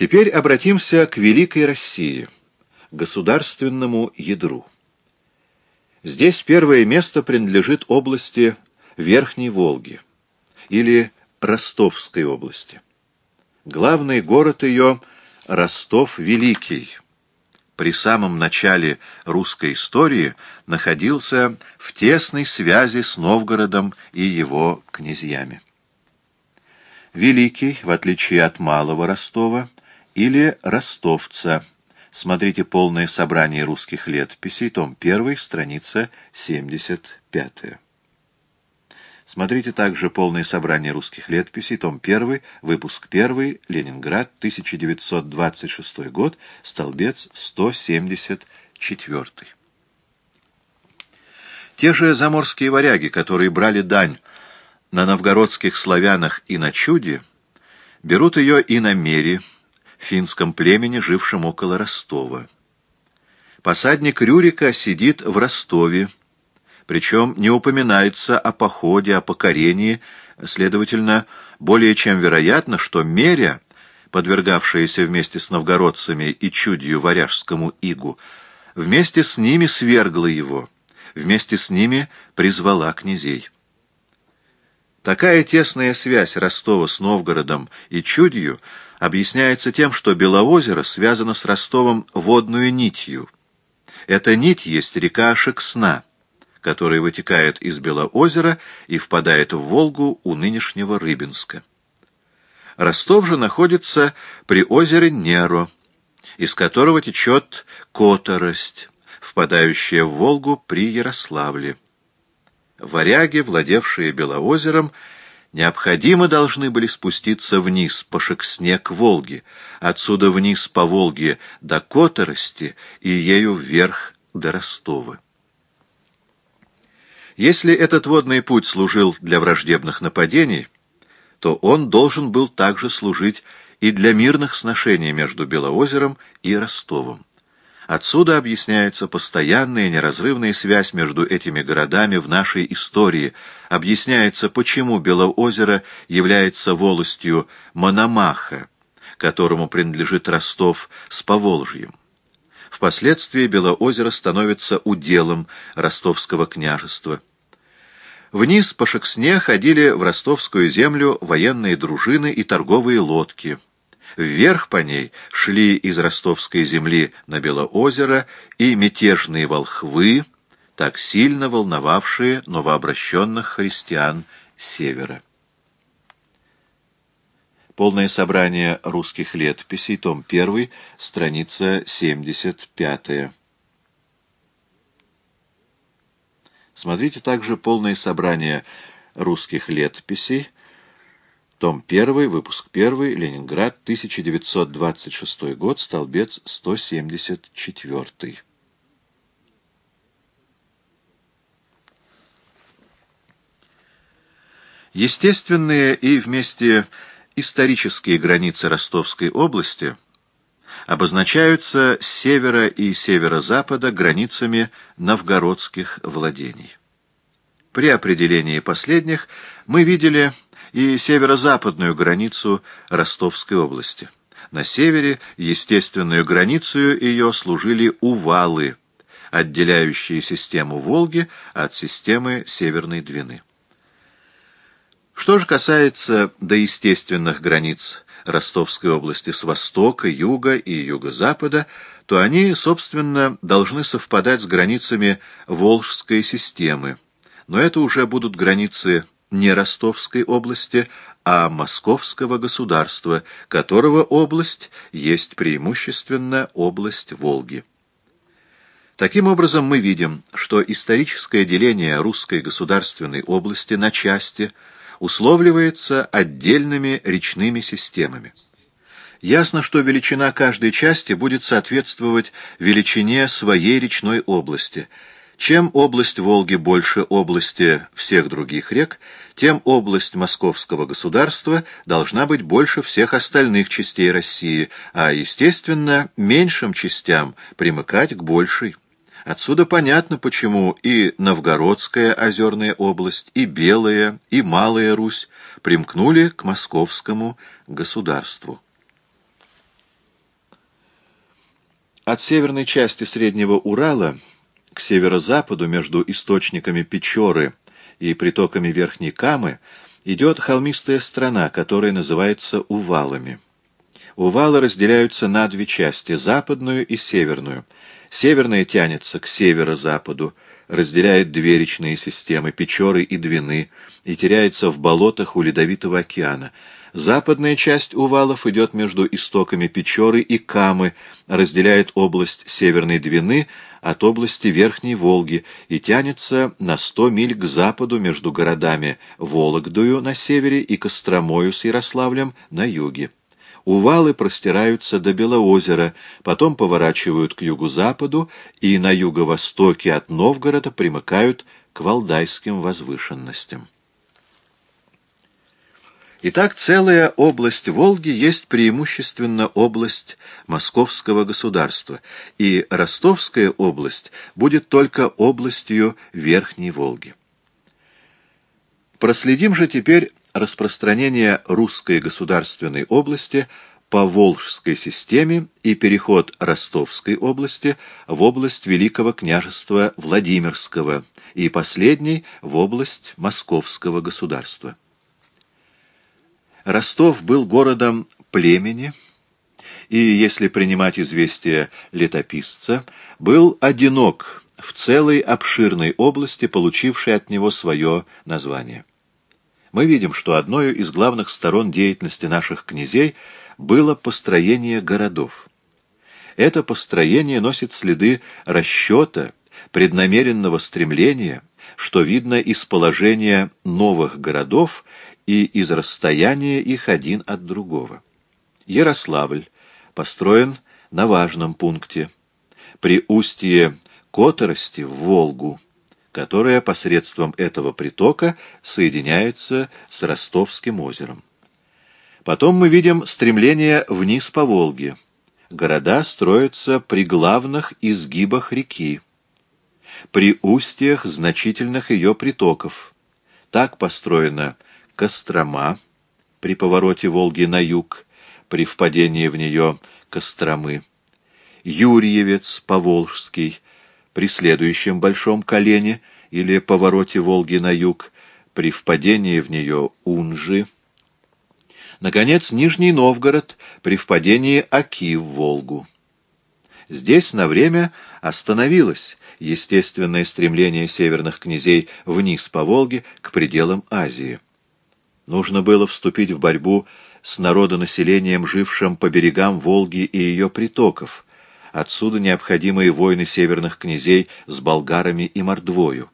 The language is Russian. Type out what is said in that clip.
Теперь обратимся к Великой России, государственному ядру. Здесь первое место принадлежит области Верхней Волги или Ростовской области. Главный город ее — Ростов Великий. При самом начале русской истории находился в тесной связи с Новгородом и его князьями. Великий, в отличие от Малого Ростова, или Ростовца. Смотрите полное собрание русских летописей, том 1, страница 75. Смотрите также полное собрание русских летописей, том 1, выпуск 1, Ленинград, 1926 год, столбец 174. Те же заморские варяги, которые брали дань на новгородских славянах и на чуде, берут ее и на мере, финском племени, жившем около Ростова. Посадник Рюрика сидит в Ростове, причем не упоминается о походе, о покорении, следовательно, более чем вероятно, что Меря, подвергавшаяся вместе с новгородцами и чудью варяжскому игу, вместе с ними свергла его, вместе с ними призвала князей. Такая тесная связь Ростова с Новгородом и чудью — объясняется тем, что Белоозеро связано с Ростовом водную нитью. Эта нить есть река Шексна, которая вытекает из Белоозера и впадает в Волгу у нынешнего Рыбинска. Ростов же находится при озере Неро, из которого течет Которость, впадающая в Волгу при Ярославле. Варяги, владевшие Белоозером, необходимо должны были спуститься вниз по Шексне к Волге, отсюда вниз по Волге до Которости и ею вверх до Ростова. Если этот водный путь служил для враждебных нападений, то он должен был также служить и для мирных сношений между Белоозером и Ростовом. Отсюда объясняется постоянная неразрывная связь между этими городами в нашей истории, объясняется, почему Белоозеро является волостью Мономаха, которому принадлежит Ростов с Поволжьем. Впоследствии Белоозеро становится уделом ростовского княжества. Вниз по Шексне ходили в ростовскую землю военные дружины и торговые лодки – Вверх по ней шли из ростовской земли на Белоозеро и мятежные волхвы, так сильно волновавшие новообращенных христиан севера. Полное собрание русских летописей, том 1, страница 75. Смотрите также полное собрание русских летописей, том 1, выпуск 1, Ленинград, 1926 год, столбец 174. Естественные и вместе исторические границы Ростовской области обозначаются с севера и северо-запада границами новгородских владений. При определении последних мы видели и северо-западную границу Ростовской области. На севере естественную границу ее служили Увалы, отделяющие систему Волги от системы Северной Двины. Что же касается доестественных границ Ростовской области с востока, юга и юго-запада, то они, собственно, должны совпадать с границами Волжской системы, но это уже будут границы не Ростовской области, а Московского государства, которого область есть преимущественно область Волги. Таким образом, мы видим, что историческое деление русской государственной области на части условливается отдельными речными системами. Ясно, что величина каждой части будет соответствовать величине своей речной области – чем область Волги больше области всех других рек, тем область московского государства должна быть больше всех остальных частей России, а, естественно, меньшим частям примыкать к большей. Отсюда понятно, почему и Новгородская озерная область, и Белая, и Малая Русь примкнули к московскому государству. От северной части Среднего Урала северо-западу между источниками Печоры и притоками Верхней Камы идет холмистая страна, которая называется Увалами. Увалы разделяются на две части — западную и северную. Северная тянется к северо-западу, разделяет две речные системы — Печоры и Двины, и теряется в болотах у Ледовитого океана. Западная часть Увалов идет между истоками Печоры и Камы, разделяет область Северной Двины от области Верхней Волги и тянется на сто миль к западу между городами Вологдою на севере и Костромою с Ярославлем на юге. Увалы простираются до Белоозера, потом поворачивают к югу-западу и на юго-востоке от Новгорода примыкают к Валдайским возвышенностям. Итак, целая область Волги есть преимущественно область Московского государства, и Ростовская область будет только областью Верхней Волги. Проследим же теперь распространение русской государственной области по Волжской системе и переход Ростовской области в область Великого княжества Владимирского и последней в область Московского государства. Ростов был городом племени, и, если принимать известие летописца, был одинок в целой обширной области, получившей от него свое название мы видим, что одной из главных сторон деятельности наших князей было построение городов. Это построение носит следы расчета, преднамеренного стремления, что видно из положения новых городов и из расстояния их один от другого. Ярославль построен на важном пункте, при устье Которости в Волгу, которая посредством этого притока соединяется с Ростовским озером. Потом мы видим стремление вниз по Волге. Города строятся при главных изгибах реки, при устьях значительных ее притоков. Так построена Кострома при повороте Волги на юг, при впадении в нее Костромы, Юрьевец Поволжский, при следующем большом колене или повороте Волги на юг, при впадении в нее Унжи. Наконец, Нижний Новгород при впадении Оки в Волгу. Здесь на время остановилось естественное стремление северных князей вниз по Волге к пределам Азии. Нужно было вступить в борьбу с народонаселением, жившим по берегам Волги и ее притоков, Отсюда необходимые войны северных князей с болгарами и мордвою.